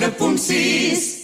94.6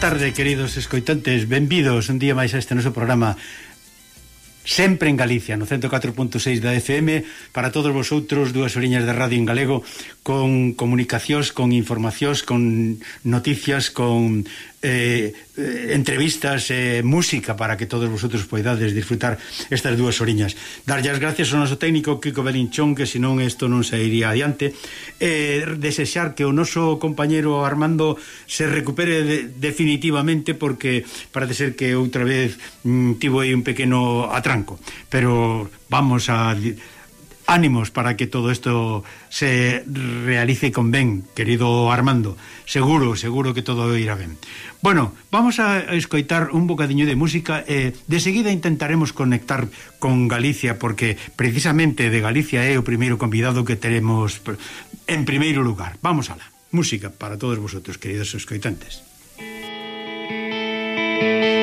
Boa tarde, queridos escoitantes. Benvidos un día máis a este noso programa Sempre en Galicia No 104.6 da FM Para todos vosotros, dúas oriñas de radio en galego Con comunicacións, con informacións Con noticias, con eh, entrevistas e eh, música para que todos vosotros poidades disfrutar estas dúas oriñas. Darlle as gracias ao noso técnico Kiko Belinchón, que senón isto non se iría adiante. Eh, desexar que o noso compañeiro Armando se recupere de, definitivamente porque parece ser que outra vez mm, tivo aí un pequeno atranco. Pero vamos a ánimos para que todo esto se realice con ben, querido Armando. Seguro, seguro que todo irá ben. Bueno, vamos a escoitar un bocadiño de música e eh, de seguida intentaremos conectar con Galicia porque precisamente de Galicia é o primeiro convidado que teremos en primeiro lugar. Vamos alá. Música para todos vosotros, queridos escoitantes. Música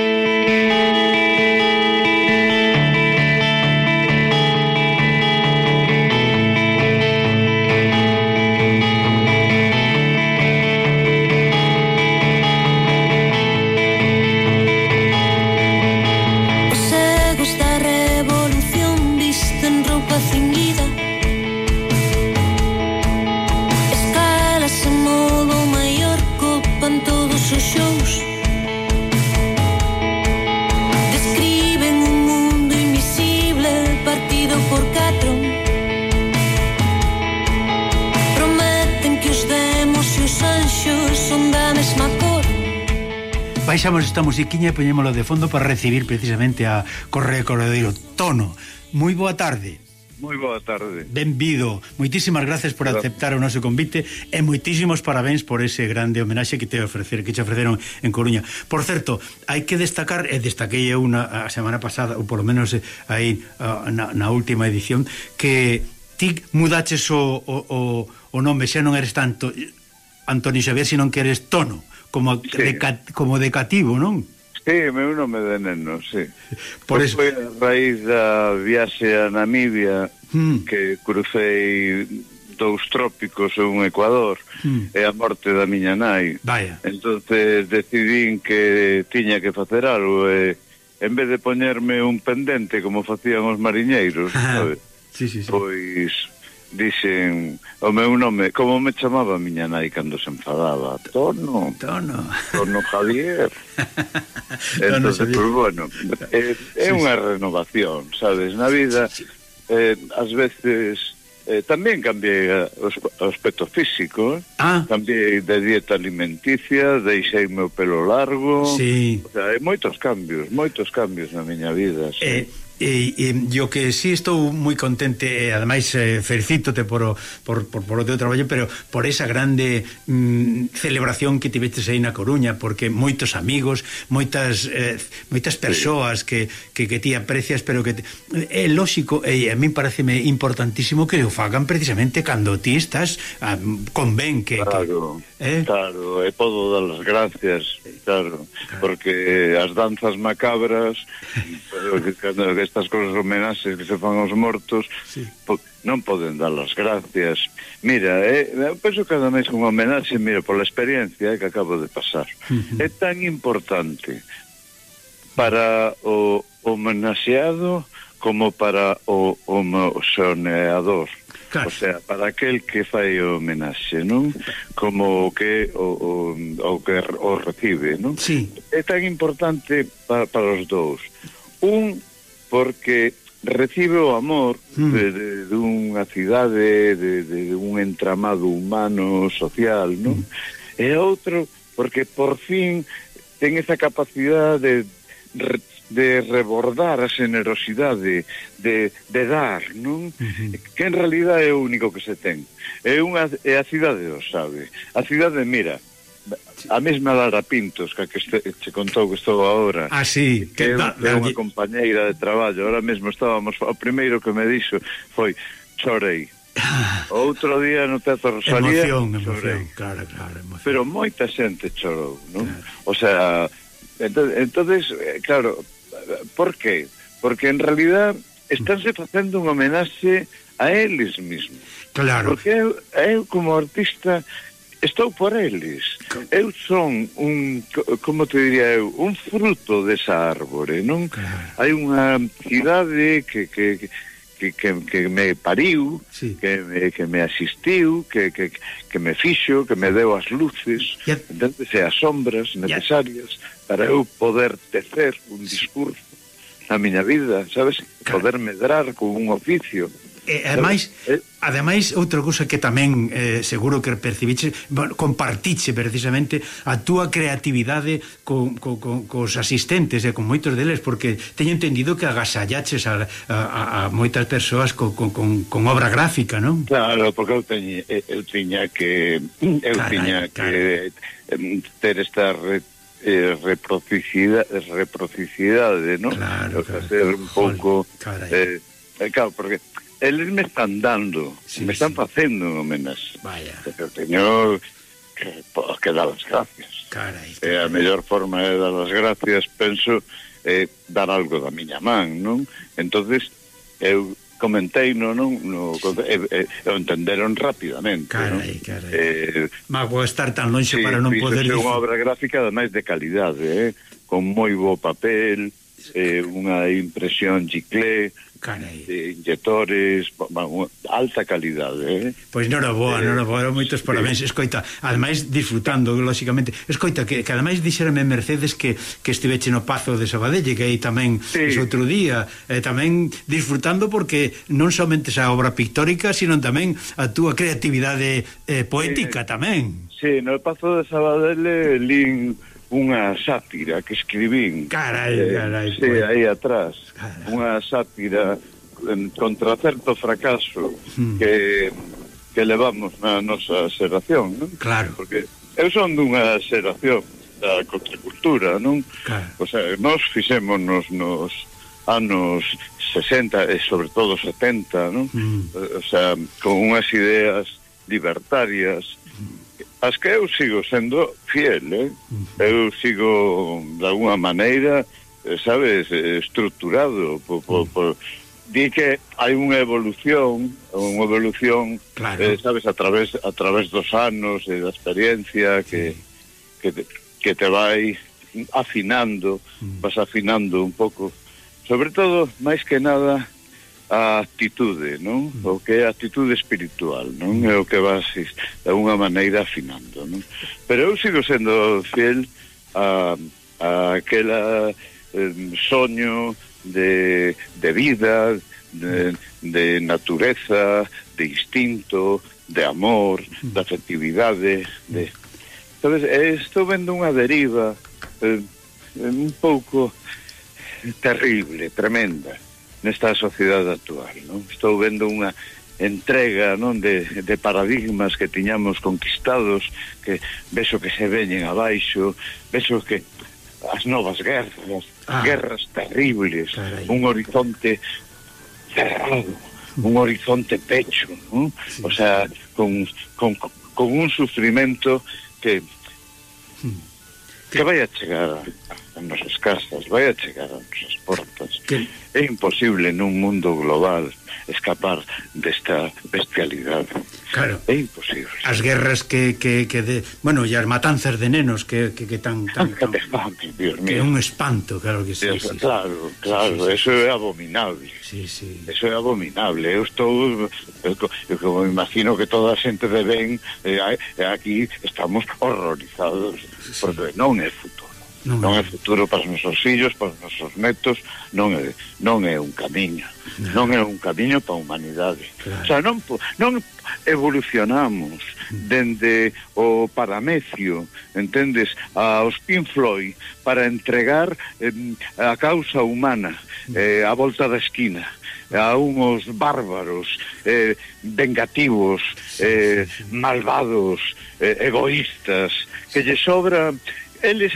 deixamos esta musiquiña e poñémola de fondo para recibir precisamente a Correo Corredeiro Tono. Moi boa tarde. Moi boa tarde. Benvido. Moitísimas gracias por aceptar o noso convite e moitísimos parabéns por ese grande homenaxe que te ofrecer, que te ofreceron en Coruña. Por certo, hai que destacar, e destaquei unha a semana pasada, ou polo menos eh, aí ah, na, na última edición, que ti mudaches o, o, o, o nome, xa non eres tanto Antonio Xavier, senón que eres Tono como, sí. de, como de cativo, non? Sí, meu nome de neno, sí. Por pois eso... Foi a raíz da viaxe a Namibia mm. que crucei dous trópicos e un Ecuador mm. e a morte da miña nai. Vaya. Entonces decidín que tiña que facer algo e en vez de poñerme un pendente como facían os mariñeiros, sabe? Sí, sí, sí. Pois dixen o meu nome, como me chamaba a miña nai cando se enfadaba? Tono. Tono. Tono Javier. Entonces, Javier. pues, bueno, é, é sí, unha sí. renovación, sabes? Na vida, eh, ás veces... Eh, tamén cambiei o aspecto físico, ah. cambiei de dieta alimenticia, deixei meu pelo largo, sí. o sea, hai moitos cambios, moitos cambios na miña vida. Sí. Eh, E, e, e o que si sí estou moi contente e ademais eh, felicítote por o, por, por, por o teu traballo pero por esa grande mm, celebración que tivestes aí na Coruña porque moitos amigos moitas eh, moitas persoas que, que, que ti aprecias pero que te, é lógico e a mí pareceme importantísimo que o fagan precisamente cando ti estás ah, a, convén que, claro, que eh? claro e podo dar as gracias claro, claro, porque as danzas macabras pero que, cando, estas cosas homenaxes que se fan aos mortos sí. po, non poden dar as gracias mira, eh, eu penso cada mes un homenaxe mira, pola experiencia eh, que acabo de pasar uh -huh. é tan importante para o homenaxeado como para o homoxoneador claro. o sea, para aquel que fai o homenaxe, non? Como que o, o, o que o recibe, non? Sí. É tan importante para, para os dous. Un porque recibe o amor mm. de, de, unha cidade, de, de un entramado humano, social, non? Mm. E outro, porque por fin ten esa capacidade de, de rebordar a generosidade de, de dar, non? Uh -huh. Hmm. Que en realidad é o único que se ten. É unha é a cidade o sabe. A cidade mira, a mesma Lara Pintos que, que este, che contou que estou agora ah, sí, que, que é, é unha compañeira de traballo ahora mesmo estábamos o primeiro que me dixo foi chorei ah. Outro día no Teatro Rosalía Emoción, emoción, chorei. claro, claro emoción. Pero moita xente chorou non? Claro. O sea, entonces, entonces claro Por que? Porque en realidad estánse facendo un homenaxe a eles mesmos. Claro. Porque eu, eu como artista Estou por eles. Eu son un, como te diría eu, un fruto desa árbore, non? Claro. Hai unha cidade que, que, que, que, que me pariu, sí. que, me, que me asistiu, que, que, que me fixo, que me deu as luces, yeah. entonces, e as sombras necesarias yeah. para eu poder tecer un discurso na miña vida, sabes? Claro. Poder medrar con un oficio. E, ademais, ademais outra cousa que tamén eh, seguro que percibiche, bueno, compartiche precisamente a túa creatividade con, con, con, cos asistentes e con moitos deles, porque teño entendido que agasallaches a, a, a moitas persoas con, con, con obra gráfica, non? Claro, porque eu teña, eu tiña que eu Carai, tiña que ter esta red eh, reproficidade, reproficidade, non? Claro, claro. O ser un pouco... Eh, claro, porque eles me están dando, sí, me están sí. facendo homenaxe. Vaya. Pero teño que, que dar as gracias. Carai, carai. Eh, a mellor forma de dar as gracias, penso, eh, dar algo da miña man, non? entonces eu comentei no, non, no, sí. eh, eh, entenderon rapidamente carai, non? carai. Eh, mago estar tan longe sí, para non poder é unha obra gráfica ademais de calidade eh? con moi bo papel eh, unha impresión chiclé Carai. de inyectores, alta calidade, eh? Pois non eh, era boa, non era boa, moitos parabéns, escoita, ademais disfrutando, lógicamente, escoita, que, que ademais dixerame Mercedes que, que estiveche no Pazo de Sabadelle, que aí tamén sí. es outro día, eh, tamén disfrutando porque non somente esa obra pictórica, sino tamén a túa creatividade eh, poética tamén. Sí, no Pazo de Sabadelle, lín unha sátira que escribín carai, eh, carai, sí, pues. aí atrás carai. unha sátira contra certo fracaso hmm. que, que levamos na nosa xeración non? claro porque eu son dunha xeración da contracultura non? Claro. o sea, nos fixémonos nos anos 60 e sobre todo 70 non? Hmm. o sea, con unhas ideas libertarias as que eu sigo sendo fiel, eh? eu sigo de alguna maneira, eh, sabes, eh, estruturado por, por, por di que hai unha evolución, unha evolución, claro. eh, sabes, a través a través dos anos e da experiencia que sí. que te, que te vai afinando, mm. vas afinando un pouco. Sobre todo, máis que nada, a actitude, non? O que é a actitude espiritual, non? Mm. É o que vas de unha maneira afinando, non? Pero eu sigo sendo fiel a, a aquela eh, soño de, de vida, de, de natureza, de instinto, de amor, mm. de afectividade, de... Sabes, estou vendo unha deriva eh, un pouco terrible, tremenda nesta sociedade actual. Non? Estou vendo unha entrega non de, de paradigmas que tiñamos conquistados que vexo que se veñen abaixo vexo que as novas guerras ah, guerras terribles carai. un horizonte cerrado un horizonte pecho non? Sí. o sea con, con, con un sufrimento que hmm. que vai a chegar a nos escasas, vai a chegar a nosas portas. Que... É imposible nun mundo global escapar desta bestialidade. Claro. É imposible. As guerras que, que, que de, bueno, e as matanzas de nenos que, que, que tan tan, tan ah, Dios mío. Que é un espanto, claro que sí. Sí claro, claro, sí, sí. eso é abominable. Sí, sí. Eso é abominable. Eu estou eu, eu como imagino que toda a xente de ben eh, eh aquí estamos horrorizados sí. porque non é futuro non, non é. futuro para os nosos fillos, para os nosos netos, non é, non é un camiño, non, non é un camiño para a humanidade. Claro. O sea, non, non evolucionamos mm. dende o paramecio, entendes, aos Pink Floyd para entregar eh, a causa humana mm. eh, a volta da esquina a unhos bárbaros eh, vengativos eh, malvados eh, egoístas que lle sobra eles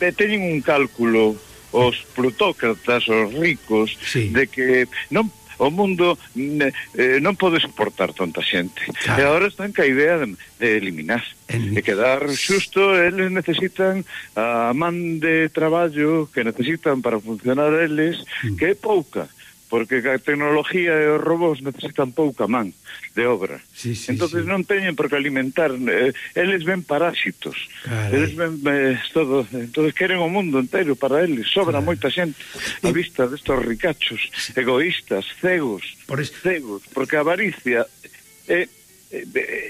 teñen un cálculo os plutócratas, os ricos, sí. de que non o mundo eh, non pode soportar tanta xente. Claro. E agora están ca idea de, de eliminar, El... de quedar xusto, eles necesitan a man de traballo que necesitan para funcionar eles, mm. que é pouca porque a tecnología e os robots necesitan pouca man de obra. Sí, sí, entonces sí. non teñen por que alimentar, eh, eles ven parásitos. Carai. Eles ven eh, todo, entonces queren o mundo entero para eles, sobra Carai. moita xente a eh. vista destos ricachos, egoístas, cegos, por es... cegos, porque a avaricia é eh,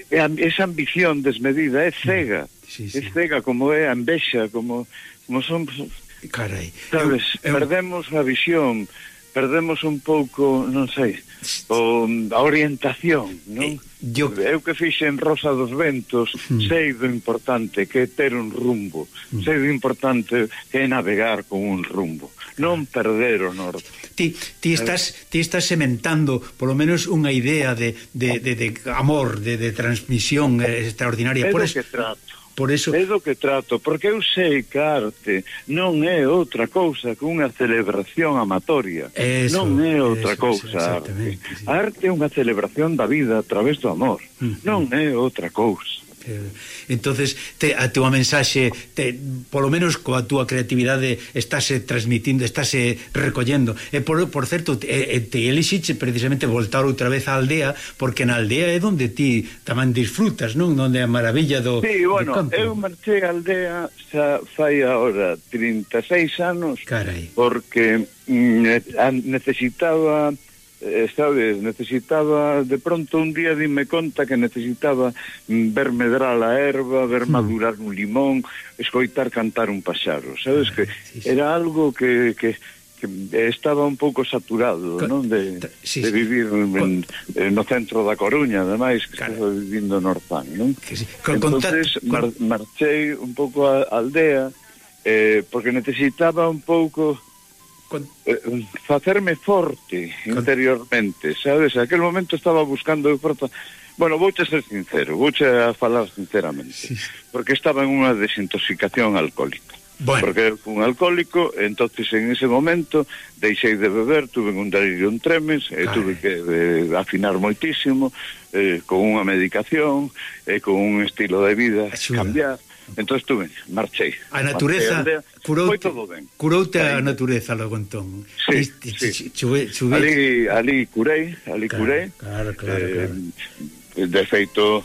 eh, esa ambición desmedida é mm. cega. Sí, sí. É cega como é a envexa, como como son Carai. Sabes, eu, eu... perdemos a visión perdemos un pouco, non sei, o, a orientación, non? Eh, yo... Eu que fixe en Rosa dos Ventos, mm. sei do importante que é ter un rumbo, mm. sei do importante que é navegar con un rumbo, non perder o norte. Ti, ti, eh. estás, ti estás sementando, polo menos, unha idea de, de, de, de amor, de, de transmisión eh, extraordinaria. É Por es... que trato Por iso... É do que trato, porque eu sei que a arte non é outra cousa que unha celebración amatoria. Eso, non é outra eso, cousa. Arte. Sí. A arte é unha celebración da vida a través do amor. Uh -huh. Non é outra cousa. Eh, entonces te, a túa mensaxe te, polo menos coa túa creatividade estáse transmitindo estáse recollendo e por, por certo te, te elixiche precisamente voltar outra vez á aldea porque na aldea é onde ti tamén disfrutas non? onde a maravilla do, sí, bueno, do campo eu marchei á aldea xa fai ahora 36 anos Carai. porque mm, eh, necesitaba eh, sabes, necesitaba de pronto un día dime conta que necesitaba mm, ver medrar a erva, ver hmm. madurar un limón, escoitar cantar un paxaro, sabes ah, que era algo que, que que estaba un pouco saturado, Co non, de, sí, de vivir en, en, no centro da Coruña, ademais, que claro. estaba vivindo no Orzán, non? Que sí. Con, Entonces. Mar marchei un pouco á aldea eh, porque necesitaba un pouco Con... Eh, facerme forte Con... interiormente, sabes? Aquel momento estaba buscando forza. Bueno, vouche ser sincero, vouche a falar sinceramente, sí. porque estaba en unha desintoxicación alcohólica. Bueno. Porque fui un alcohólico, entonces en ese momento deixei de beber, tuve un delirio en tremes, eh, e tuve que eh, afinar moitísimo, eh, con unha medicación, eh, con un estilo de vida Ayuda. cambiar Entón estuve, marchei. A natureza curoute, curoute a natureza logo entón. Sí, sí. Chuve, chuve. Ali, ali curei, ali claro, curei. Claro, claro, eh, claro. De feito,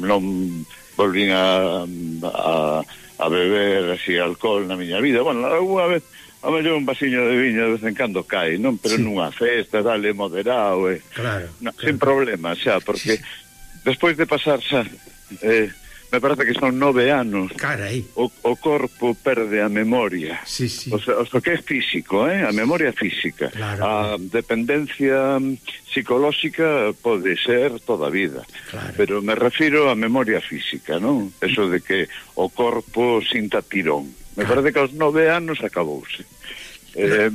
non volvín a, a, a beber así alcohol na miña vida. Bueno, alguna vez A mellor un vasiño de viño de vez en cando cae, non? Pero sí. nunha festa, dale moderado, eh. claro, no, claro. sin problema, xa, porque sí. despois de pasar xa eh, me parece que son nove anos Carai. O, o corpo perde a memoria sí, sí. O, sea, o sea, que é físico eh? a memoria física claro. a dependencia psicolóxica pode ser toda a vida claro. pero me refiro a memoria física non eso de que o corpo sinta tirón me claro. parece que aos nove anos acabouse eh,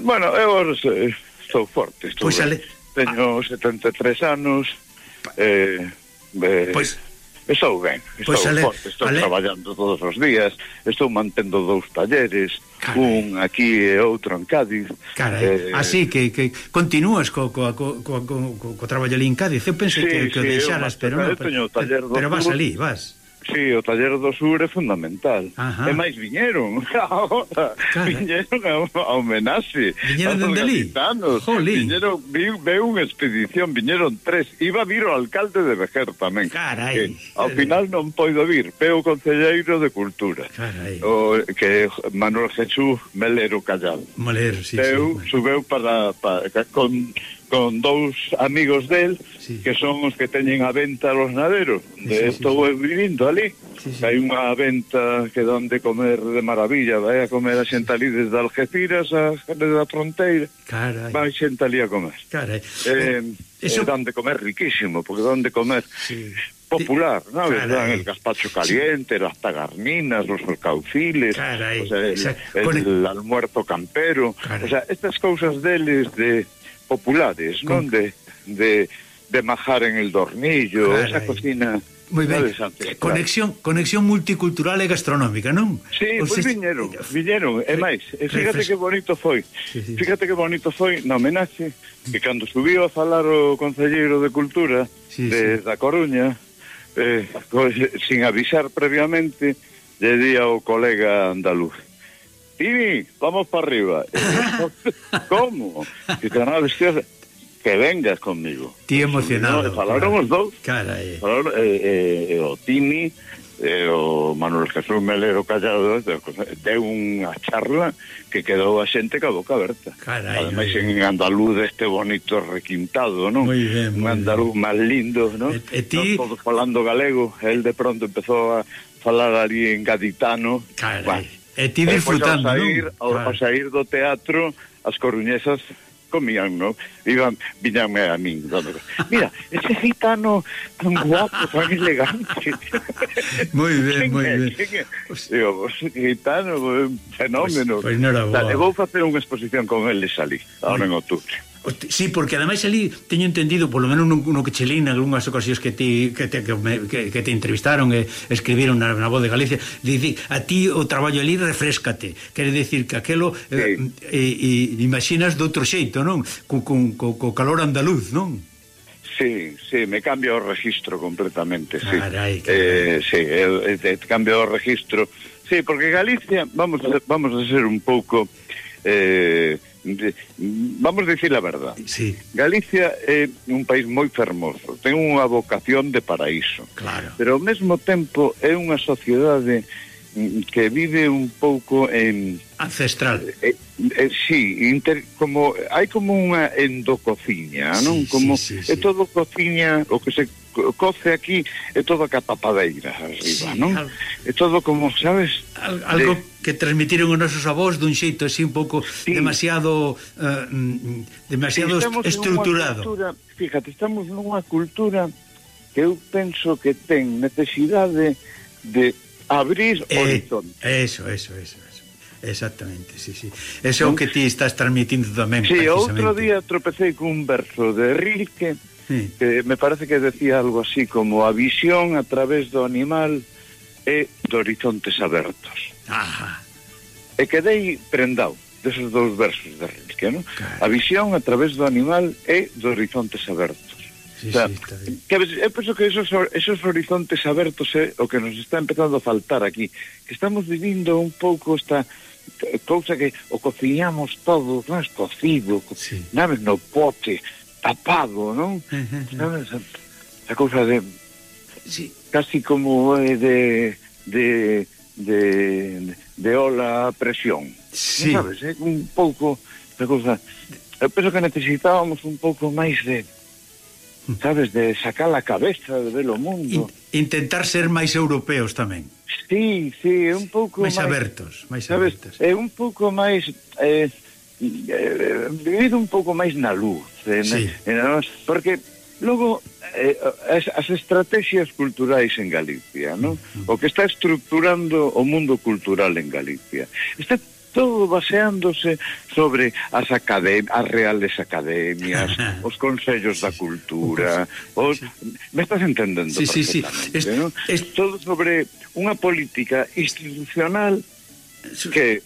bueno, eu eh, estou forte estou pois, ale... teño 73 anos eh, eh, pois Estou ben, estou pois ale, forte, estou ale... traballando todos os días, estou mantendo dous talleres, Carai. un aquí e outro en Cádiz. Carai, eh... así que, que continúas co, co, co, co, co, co traballo ali en Cádiz, eu pensei sí, que, que sí, o deixaras, pero, no, pero, pero, pero vas ali, vas. Sí, o taller do sur é fundamental. Ajá. E máis viñeron agora. Claro. Viñeron a, a homenaxe. Viñeron dende ali. Viñeron, vi, veu unha expedición, viñeron tres. Iba a vir o alcalde de Vejer tamén. Carai. Que, ao final non poido vir, veo o concelleiro de Cultura. Carai. O, que Manuel Jesús Melero Callado. Melero, sí. Veu, sí, subeu para, para, con con dous amigos del sí. que son os que teñen a venta los naderos de sí, estou sí, sí. vivindo ali sí, sí. hai unha venta que donde comer de maravilla vai a comer a xente ali desde Algeciras a desde a fronteira Carai. vai xente ali a comer Carai. Eh, Eso... eh, donde comer riquísimo porque donde comer sí popular, ¿no? Caray. El gazpacho caliente, sí. las tagarninas, los alcauciles, o sea, el, el, el, almuerzo campero. Caray. O sea, estas cosas deles de populares, Con... non? De, de, de majar en el dornillo, Carai. esa cocina... Moi ben, conexión, conexión multicultural e gastronómica, non? Sí, pois pues viñeron, viñeron, e máis, e fíjate refres... que bonito foi, sí, sí. fíjate que bonito foi na homenaxe, que cando subiu a falar o Concelleiro de Cultura sí, de, sí. da Coruña, eh, pues, sin avisar previamente, lle di ao colega andaluz, Tini, vamos para arriba. como? Que Canal Fiesta que vengas conmigo. Ti emocionado. No, falaron claro. os dous. Carai. Falaron, eh, eh, o Tini, eh, o Manuel Jesús Melero Callado, ten unha charla que quedou a xente ca boca aberta. Carai. Ademais, en andaluz este bonito requintado, non? Moi ben, Un andaluz máis lindo, non? E, eh, e eh, ti... Todos falando galego, el de pronto empezou a falar ali en gaditano. Carai. Bueno, E ti eh, disfrutando, ao sair, non? Ao, claro. ao sair do teatro, as coruñesas comían, non? Iban, viñanme a min. Dándome. Mira, ese gitano tan guapo, tan elegante. Moi ben, moi ben. Digo, gitano, fenómeno. Pois, pues, pois pues, no vou facer unha exposición con eles ali, ahora en outubro. Sí, porque ademais ali teño entendido, polo menos no, no que che lín algunhas ocasións que ti que te, que, me, que, que te entrevistaron e escribiron na, na voz de Galicia, dici, a ti o traballo ali refrescate. Quere decir que aquelo eh, sí. eh, eh, imaginas de outro xeito, non? Co, co, co, co calor andaluz, non? Sí, sí, me cambia o registro completamente, sí. Carai. Eh, sí, el, el, el, cambia o registro. Sí, porque Galicia, vamos a, vamos a ser un pouco eh vamos a decir la verdad. Sí. Galicia é un país moi fermoso, ten unha vocación de paraíso. Claro. Pero ao mesmo tempo é unha sociedade mm, que vive un pouco en ancestral. Eh, eh, sí, inter, como hai como unha endocociña, non? Sí, como sí, sí, sí. é todo cociña o que se coce aquí é todo capapadeiras arriba, sí, non? Al... É todo como, sabes? Al, algo de... que transmitiron os nosos avós dun xeito así un pouco sí. demasiado uh, demasiado sí, estruturado. Cultura, fíjate, estamos nunha cultura que eu penso que ten necesidade de abrir eh, horizontes. Eso, eso, eso. Exactamente, sí, sí. Eso é o que ti estás transmitindo tamén. Sí, outro día tropecei cun verso de Rilke sí. que me parece que decía algo así como a visión a través do animal e de horizontes abertos. Ajá. E quedei prendado deses dous versos de Rilke, non? Claro. A visión a través do animal e de horizontes abertos. Sí, o sea, sí, que eu penso que esos, esos horizontes abertos é eh, o que nos está empezando a faltar aquí, que estamos vivindo un pouco esta cousa que o cociñamos todo, non é cocido, co sí. no pote, tapado, non? Sabes, a cousa de sí. casi como é de de de de ola presión. Sí. Sabes, é un pouco da cousa. Eu penso que necesitábamos un pouco máis de sabes, de sacar a cabeza de ver o mundo. In, intentar ser máis europeos tamén. Sí, sí, é un pouco máis... Máis abertos, máis sabes, abertos. É eh, un pouco máis... Eh, eh, eh, vivido un pouco máis na luz, este sí. na, porque logo eh, as, as estrategias culturais en Galicia, ¿no? O que está estructurando o mundo cultural en Galicia. Está todo baseándose sobre as academ as reales academias, os consellos da cultura, os me estás entendendo sí, sí, sí. Es, ¿no? es... todo sobre unha política institucional que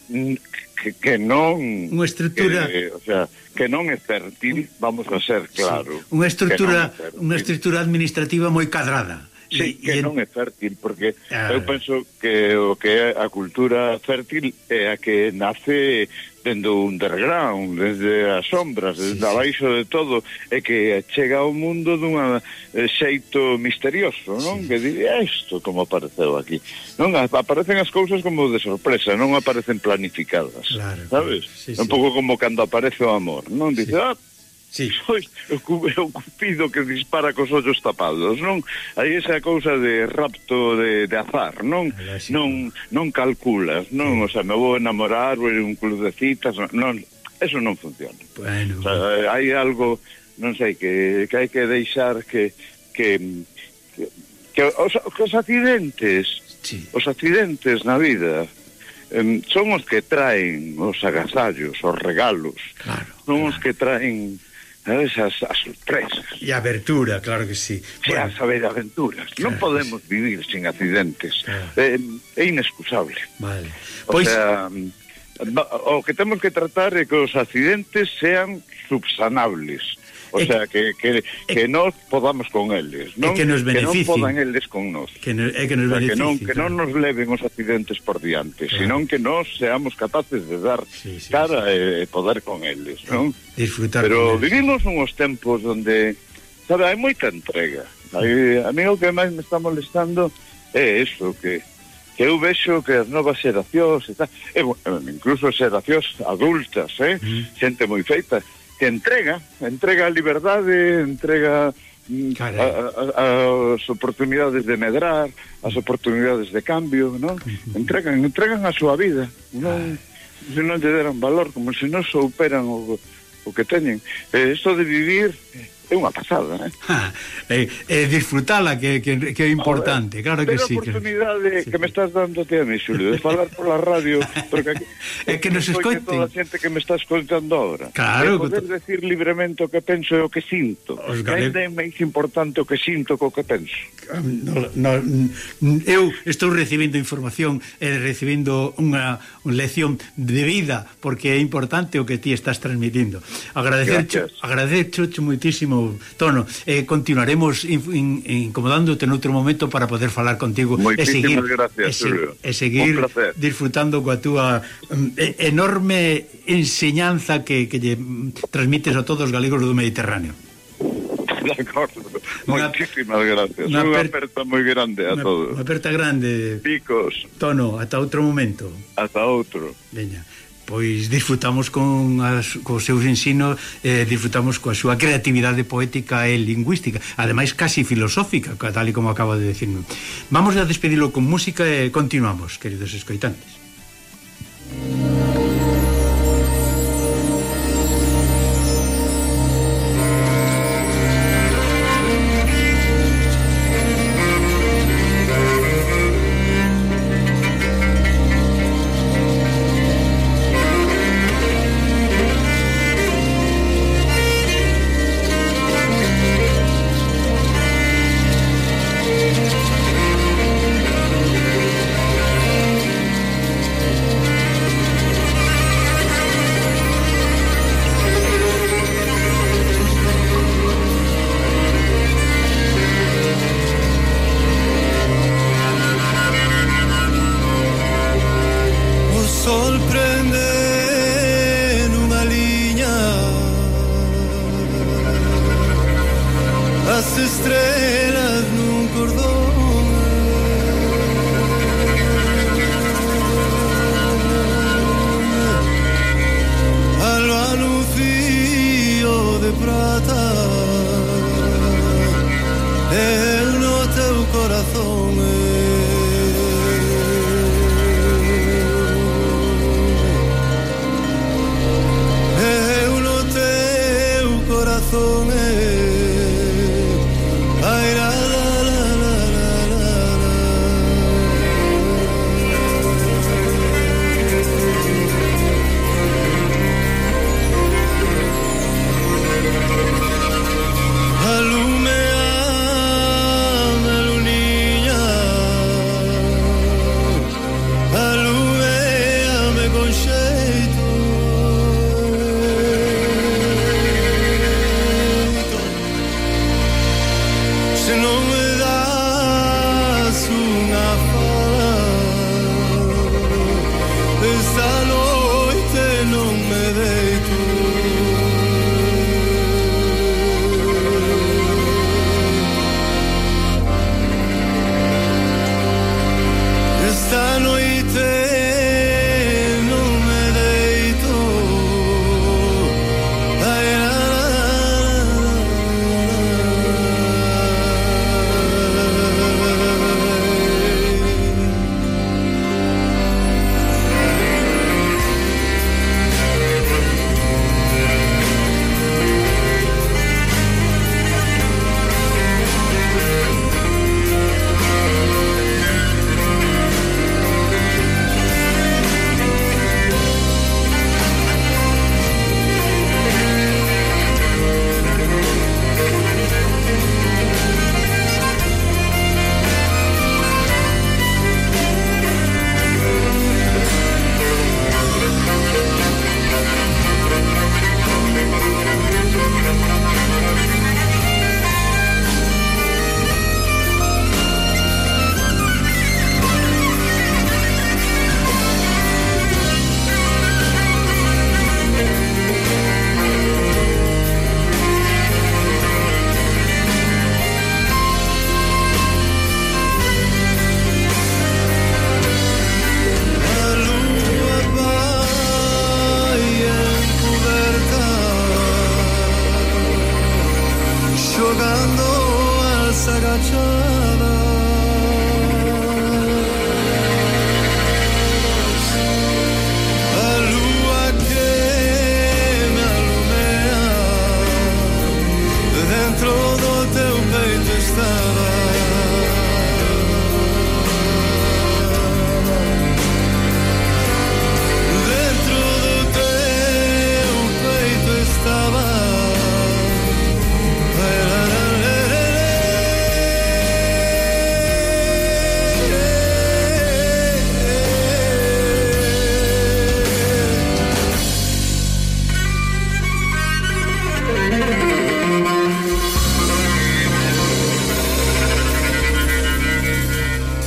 que, que non unha estrutura que, o sea, que non é fértil, vamos a ser claro. Sí, unha estrutura unha estrutura administrativa moi cadrada. Sí, que en... non é fértil, porque ah. eu penso que o que é a cultura fértil é a que nace dende o underground, desde as sombras, sí, desde sí. abaixo de todo, e que chega ao mundo dunha eh, xeito misterioso, non? Sí. Que di, isto como apareceu aquí. Non aparecen as cousas como de sorpresa, non aparecen planificadas, claro, sabes? Sí, sí. Un pouco como cando aparece o amor, non? Dice, sí. ah, Sí. Sois o, o cupido que dispara cos ollos tapados, non? Aí esa cousa de rapto de, de azar, non? Sí. Non non calculas, non? Sí. O sea, me vou enamorar, vou un club de citas, non, eso non funciona. Bueno. O sea, hai algo, non sei, que, que hai que deixar que que, que, que os, os accidentes, sí. os accidentes na vida, son os que traen os agasallos, os regalos, claro, son claro. os que traen sabes, as, as sorpresas. E a abertura, claro que sí. Se bueno. a saber aventuras. Claro non podemos sí. vivir sin accidentes. Claro. Eh, é inexcusable. Vale. Pois... O sea, o que temos que tratar é que os accidentes sean subsanables O e, sea, que, que, que nós podamos con eles, non? Que nos beneficien. Que non podan eles con nós. Que, no, que nos beneficien. Que non, que non nos leven os accidentes por diante, claro. senón que nós seamos capaces de dar sí, sí, cara sí. e poder con eles, non? Disfrutar Pero vivimos unhos tempos onde, sabe, hai moita entrega. Hai, a mí o que máis me está molestando é eso que que eu vexo que as novas xeracións e tal, e, bueno, incluso xeracións adultas, eh, mm. xente moi feita, que entrega, entrega a liberdade, entrega mm, Carai. a, a, as oportunidades de medrar, as oportunidades de cambio, non? Entregan, entregan a súa vida, non? Se non lle deran valor, como se non souperan o, o que teñen. Eh, isto de vivir é unha pasada, eh? eh, eh disfrutala que, que, que é importante, claro que sí. Pero oportunidade sí. que me estás dando ti a mí, Xulio, de falar pola radio, porque aquí é que nos escoiten. Toda a xente que me está escoitando agora. Claro, de poder decir libremente o que penso e o que sinto. Os gale... é máis importante o que sinto co que penso. Ah, no, no, eu estou recibindo información e recibindo unha lección de vida, porque é importante o que ti estás transmitindo. Agradecercho, agradecercho muitísimo mesmo tono. Eh, continuaremos in, in, incomodándote noutro momento para poder falar contigo Moitísimas e seguir gracias, e, se, e seguir disfrutando coa túa eh, enorme enseñanza que, que lle transmites a todos os galegos do Mediterráneo. De acordo. Una, Moitísimas gracias. Unha aper... aperta moi grande a una, todos. Unha aperta grande. Picos. Tono, ata outro momento. Ata outro. Veña pois disfrutamos con as, cos seus ensinos eh, disfrutamos coa súa creatividade poética e lingüística, ademais casi filosófica, tal e como acaba de decirme. Vamos a despedilo con música e continuamos, queridos escoitantes. Música